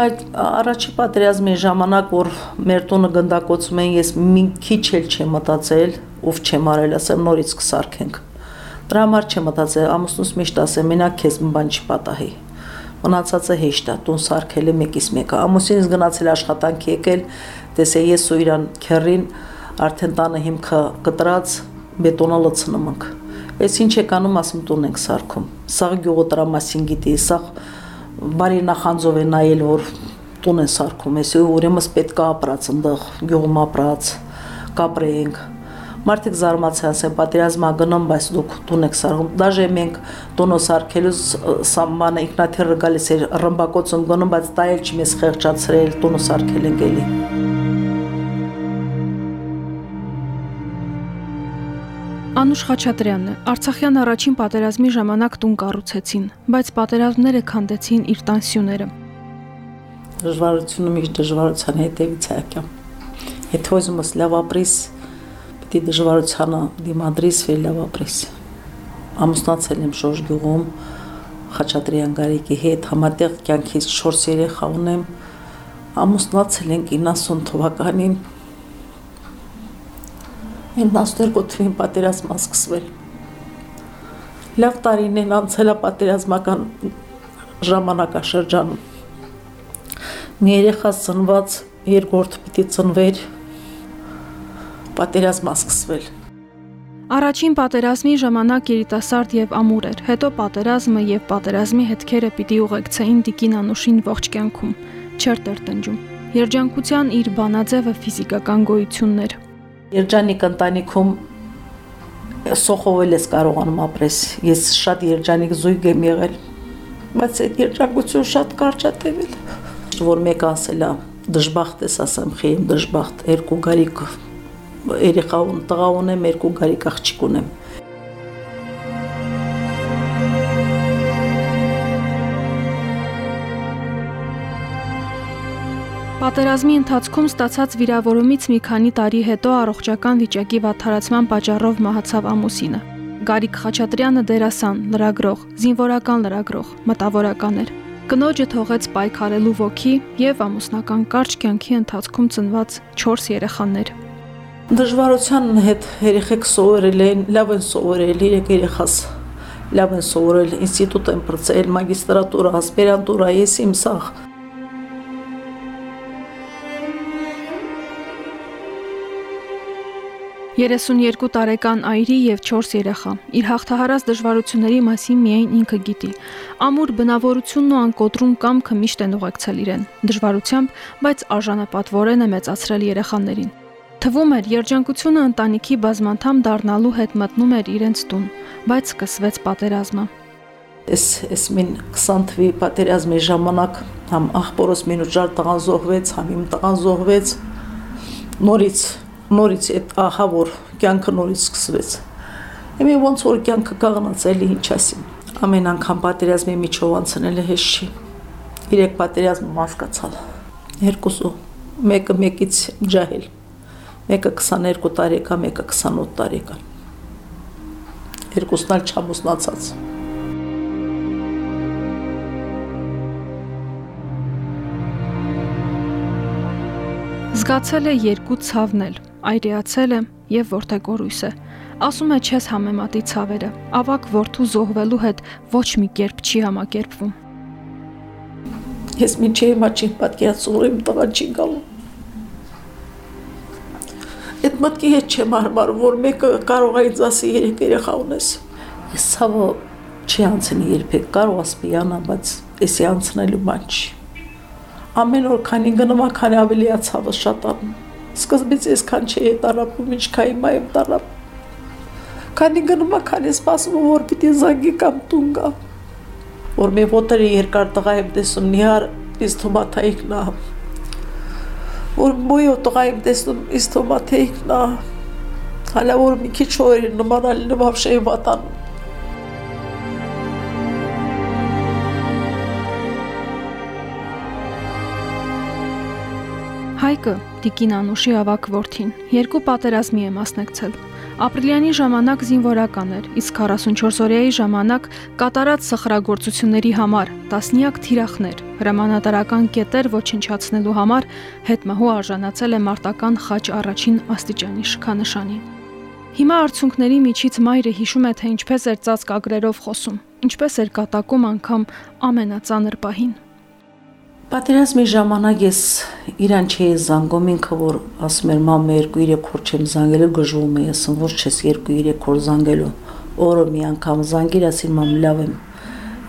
Այդ առաջի պատերազմի ժամանակ, որ մեր տունը գնդակոծում էին, ես մի քիչ էլ չեմ մտածել, ով չեմ արել, ասեմ նորից կսարքենք։ Դրա համար չեմ մտածել, ամուսնուս միշտ ասեմ, մենակ քեզ մի բան չպատահի։ Մնացածը հեշտ է, տուն սարքել է մեկից մեկը։ Ամուսինս գնացել աշխատանքի եկել, տեսե ես ու իրան քերին արդեն տանը հիմքը կտրած բետոնը լցնում ենք։ Այս ինչ եք անում, ասում տուն ենք սարքում։ Սաղ գյուղը դրա մասին գիտի, սաղ բարի նախանձով է նայել, որ տուն են սարքում, այսի ուրեմն պետք է ապրած ընդեղ, գյուղում ապրած, կապրեինք։ Մարդիկ զարմացան, ասեն պատերազմա գնում, բայց դուք տուն եք սարքում։ Դաժե մենք տոնո սարքելուց սամանը ինքնաթիռը գալիս էր ռմբակոծում գնում, բայց դա էլ չի մեզ խեղճացրել, տոնո սարքել ենք էլի։ Անուշ Խաչատրյանն է։ Արցախյան առաջին պատերազմի ժամանակ տուն կառուցեցին, բայց պատերազմները քանդեցին իր տանսյուները։ Դժվարությունը միշտ դժվարության հետևից է եկամ։ Եթե ուզում ես լավ ապրես, պիտի դժվարությանը դիմադրես վեր լավ ապրես։ Ամուսնացել եմ Շոշ գյուղում Խաչատրյան Գարիկի հետ, համատեղ կյանքից 4 երեխա ունեմ։ Ամուսնացել ենք 90 թվականին 92 թվին պատերազմը սկսվել։ Լավ տարիներն անցել է պատերազմական ժամանակաշրջանում։ Մի երեխա ծնված երկրորդ պիտի ծնվեր պատերազմը սկսվել։ Առաջին պատերազմի ժամանակ երիտասարդ եւ ամուր էր։ Հետո պատերազմը եւ պատերազմի հետքերը պիտի ուղեկցեին Տիկին Անուշին ողջ կյանքում։ Չեր տրտնջում։ Երջանկության իր բանաձևը ֆիզիկական գոյություններ։ Երջանիկ ընտանիքում սոխովել ես կարողանում ապրես։ Ես շատ երջանիկ զույգ եմ եղել, բայց այդ երջանկություն շատ կարճ է տևել։ Որ մեկ ասել է դժբախտ ես, ասեմ, խիմ դժբախտ, երկու գարիկ երեխա ու տղա ունեմ, երկու գարիկ աղջիկ ունեմ։ Պատերազմի ընթացքում ստացած վիրավորումից մի քանի տարի հետո առողջական վիճակի վատթարացման պատճառով մահացավ ամուսինը։ Գարիկ Խաչատրյանը դերասան, լրագրող, զինվորական լրագրող, մտավորական էր։ Կնոջը թողեց պայքարելու ոգի եւ ամուսնական կարճ կյանքի ընթացքում ծնված 4 երեխաներ։ Դժվարության հետ երեխեք սովորել են, լավ են սովորել, երեք երեխաս լավ են սովորել, ինստիտուտ են բրծել, մագիստրատուրա, ասպիրանտուրա, ես իմ սաղ 32 տարեկան այրի եւ 4 երեխա։ Իր հաղթահարած դժվարությունների մասին միայն ինքը գիտի։ Ամուր բնավորությունն ու անկոտրում կամքը միշտ են ուղեկցել իրեն։ Դժվարությամբ, բայց արժանապատվորեն է մեծացրել երեխաներին։ Թվում էր երջանկությունը ընտանիքի բազմանդամ դառնալու հետ մտնում էր իրենց տուն, բայց սկսվեց պատերազմը։ Էս էս մին 20 թվի պատերազմի ժամանակ համ աղբորոս մինուջար տղան զոհվեց, համ իմ տղան զոհվեց։ Նորից նորից այդ ահա որ կյանքը նորից սկսվեց։ Եմի ոնց որ կյանքը կաղնացել ինչ ասիմ։ Ամեն անգամ պատերազմի միջով անցնելը հեշտ չի։ Իրեք պատերազմը հասկացալ։ Երկուսու մեկը մեկից ջահել։ Մեկը 22 տարեկան, մեկը 28 տարեկան։ Երկուսն էլ չամուսնացած։ Զգացել է երկու ցավնել, այրիացել է եւ որտեգորույս է։ Ասում է չես համեմատի ցավերը։ Ավակ որդու զոհվելու հետ ոչ մի կերպ չի համակերպվում։ Ես միջի հիմա չի պատկերացնում իմ տղան չի գալու։ Այդ մտքի հետ չեմ հարմարում, որ մեկը կարող է ինձ ասի երեք երեխա ունես։ Ես ցավը չի անցնի երբեք, կարող ասպիանա, բայց էսի անցնելու բան չի ամեն օր քանի գնում, քանի ավելի է ցավը շատանում։ Սկզբից այսքան չէի տարապում, ինչքան հիմա եմ տարապում։ Քանի գնում է, քանի սպասում եմ, որ պիտի զանգի կամ տուն գա։ Որ մի ոտերը երկար տղա եմ տեսում, նիհար իս թոմաթայիքն է։ Որ մոյո տղա եմ տեսնում, իս թոմաթայիքն է։ Հալա որ մի քիչ օր նմանալ նման շեյ վատանում։ Հայկը Տիկին Անուշի ավակ որդին երկու պատերազմի է մասնակցել։ Ապրիլյանի ժամանակ զինվորական էր, իսկ 44 օրյայի ժամանակ կատարած սխրագործությունների համար տասնյակ թիրախներ, հրամանատարական կետեր ոչնչացնելու համար հետմահու արժանացել է մարտական խաչ առաջին աստիճանի շքանշանին։ Հիմա արցունքների միջից մայրը հիշում է, թե ինչպես էր ծածկագրերով խոսում, ինչպես էր կատակում անգամ ամենածանր պահին։ Պատերազմի ժամանակ ես իրան չէի զանգում ինքը որ ասում էր մամա 2-3 օր չեմ զանգելու գժվում է ասում որ չես 2-3 օր զանգելու օրը մի անգամ զանգիր ասին մամ լավ եմ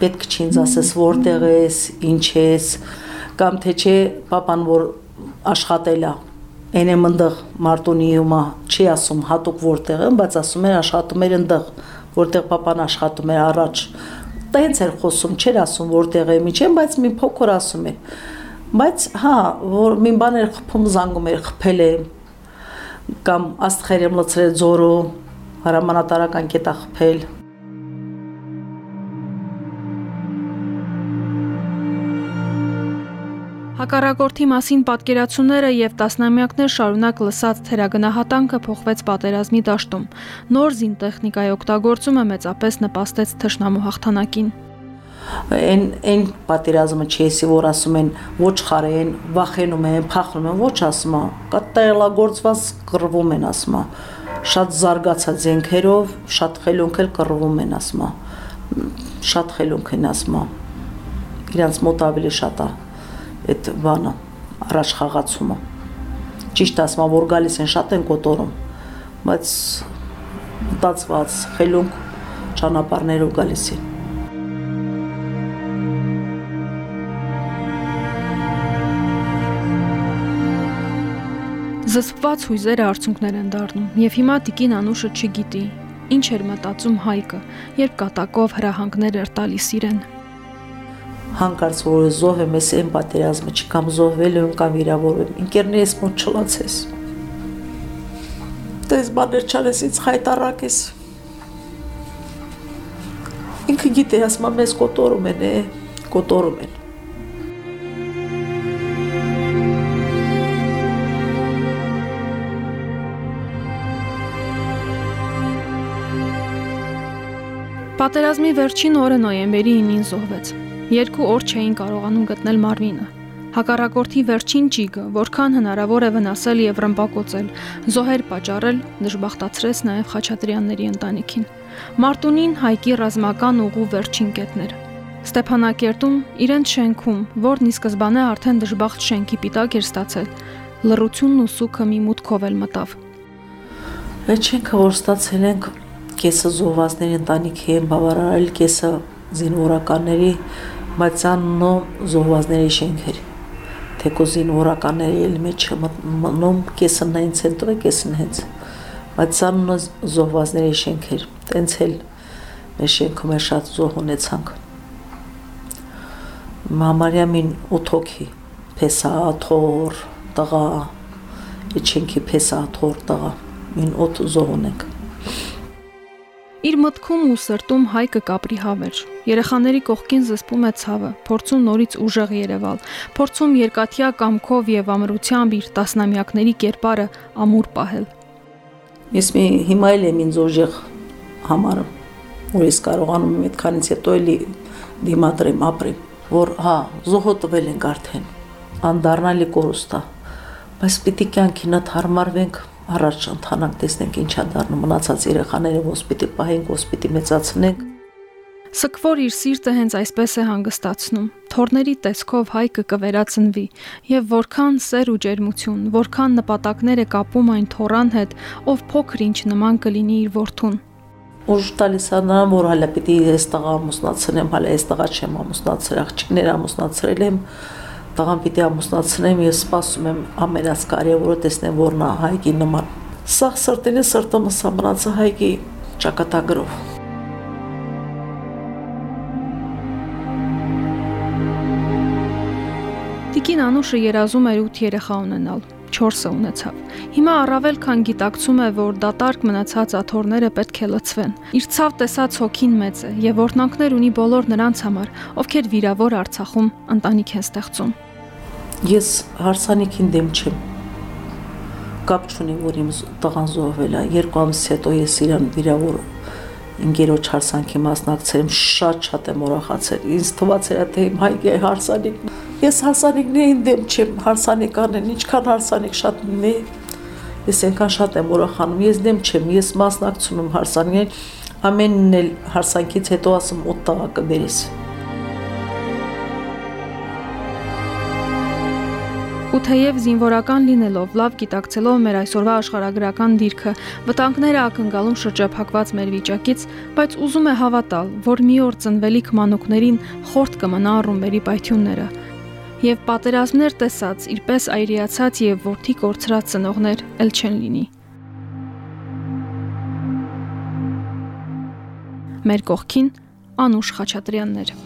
պետք չի ինձ ասես որտեղ ես ինչ ես կամ թե չէ papan որ աշխատել է այն եմ ընդեղ Մարտունիումա չի ասում հատուկ որտեղ եմ բայց ասում էր աշխատում էր ընդեղ որտեղ papan աշխատում էր առաջ տենց էր խոսում, չէր ասում որտեղ ինչ եմ, բայց մի փոքր ասում էր։ Բայց հա, որ մի բան էր խփում, զանգում էր, խփել է կամ աստղեր եմ լցրել ձորո, հրամանատարական կետա խփել Հակառակորդի մասին պատկերացումները եւ տասնամյակներ շարունակ լսած թերագնահատանքը փոխվեց պատերազմի դաշտում։ Նոր զին տեխնիկայի օգտագործումը մեծապես նպաստեց թշնամու հաղթանակին։ Այն այն պատերազմը չէսի, որ ասում են ոչ խարեն, վախենում են, փախնում են, ոչ ասում է, կատելագործված կռվում են ասում է։ Շատ զարգացած զենքերով, շատ խելոնք էլ կռվում են ասում է։ Շատ խելոնք են ասում Իրանց մոտ ավելի շատ է այդ բանը առաջ խաղացումը ճիշտ ասма որ գալիս են շատ են կոտորում բայց մտածված խելունք ճանապարհներով գալիս են Զսպված հույզերը արցունքներ են դառնում, եւ հիմա Տիկին Անուշը չգիտի, ինչ էր մտածում Հայկը, երբ կատակով հրահանգներ էր տալիս իրեն հանկարծ որը զոհեմ ես այն պատերազմը չկամ զոհվել եմ կամ վիրավորվել ինքերներս մոտ չլացես տես բաներ չարես ինձ խայտարակ ես ինքը գիտե ասма մեզ կոտորում են է կոտորում են Պատերազմի վերջին օրը նոյեմբերի 9-ին զոհվեց։ Երկու օր չէին կարողանում գտնել Մարվինը։ Հակառակորդի վերջին ճիգը, որքան հնարավոր է վնասել եւ ռմբակոծել, զոհեր պատճառել, դժբախտացրեց նաեւ Խաչատրյանների ընտանիքին։ Մարտունին հայկի ռազմական ուղու վերջին կետներ։ Ստեփանակերտում իրենց շենքում, որն ի սկզբանե արդեն դժբախտ շենքի պիտակ էր ստացել, լռությունն ու սուքը մի մուտքով էլ մտավ։ Այդ շենքը որ ստացել ենք, կեսը զոհվածների ընտանիքի են բավարարել, կեսը զինվորականների բայց աննո զոհվածների շենքեր թեկոզին օրականների էլ մեջ մնում կեսն հենց ցենտրը կեսն հենց բայց աննո զոհվածների շենքեր տենց էլ մեր շենքում է շատ զոհ ունեցանք մամարյամին ութոքի փեսա թոր տղա իչենքի փեսա թոր տղա մին օտ զոհ ունենք Իր մտքում ու սրտում Հայկը կապրի հավեր։ Երեխաների կողքին զսպում է ցավը, փորձում նորից ուժեղ երևալ, փորձում երկաթյա կամքով եւ ամրությամբ իր տասնամյակների կերպարը ամուր պահել։ Ես մի հիմա էլ եմ ինձ ուժեղ համարում, որ ես կարողանում եմ այդքանից հետո էլի դիմադրեմ, ապրեմ, որ հա, զոհո տվել ենք արդեն, անդառնալի կորուստա, բայց պիտի կյանքինը հարմարվենք առաջ ընթանանք, տեսնենք ինչա դառնում մնացած երեխաները ոսպիտի պահենք, ոսպիտի մեծացնենք։ Սկվոր իր սիրտը հենց այսպես է հանգստացնում։ Թորների տեսքով հայկը կվերածնվի, եւ որքան սեր ու ջերմություն, որքան նպատակներ է կապում այն թորան հետ, ով փոքր ինչ նման կլինի իր որդուն։ Ուժ տալիս է նրան, որ հələ պիտի այս տղա ամուսնացնեմ, հələ այս տղա չեմ ամուսնացրել, աղջիկներ ամուսնացրել եմ, տղան պիտի ամուսնացնեմ եւ սպասում եմ ամենից կարևորը տեսնեմ որ նա հայկի նման սա սրտինը սրտումը սա մնացը հայկի ճակատագրով Տիկին Անուշը երազում էր 8 երեխա ունենալ 4-ը ունեցավ։ Հիմա առավել քան գիտակցում է, որ դատարկ մնացած աթորները պետք է լցվեն։ Իր ցավ տեսած հոգին մեծ է եւ որտանքներ ունի բոլոր նրանց համար, ովքեր վիրավոր Արցախում ընտանիք են ստեղծում։ Ես հարսանիքին դեմ չեմ։ Կապ չունի, որ իմ տղան զոհվել է։ Երկու ամիս հետո ես իրան վիրավոր ինգերոջ հարսանքի մասնակցել եմ, շատ-շատ եմ ուրախացել։ Ինձ թվացել է թե իմ հայկի հարսանիքն Ես հարսանիքներին դեմ չեմ, հարսանիք անեն, ինչքան հարսանիք շատ լինի, ես այնքան շատ եմ ուրախանում, ես դեմ չեմ, ես մասնակցում եմ հարսանիքներին, ամենն էլ հարսանքից հետո ասում օդ տղա կբերես։ Ու թեև զինվորական լինելով լավ գիտակցելով մեր այսօրվա աշխարհագրական դիրքը, վտանգները ակնկալում շրջափակված մեր վիճակից, բայց ուզում է հավատալ, որ մի օր ծնվելիք մանուկներին խորտ կմնա ռումբերի պայթյունները եւ պատերազմներ տեսած, իրպես այրիացած եւ ворթի կորցրած ծնողներ ել չեն լինի։ Մեր կողքին Անուշ Խաչատրյաններ։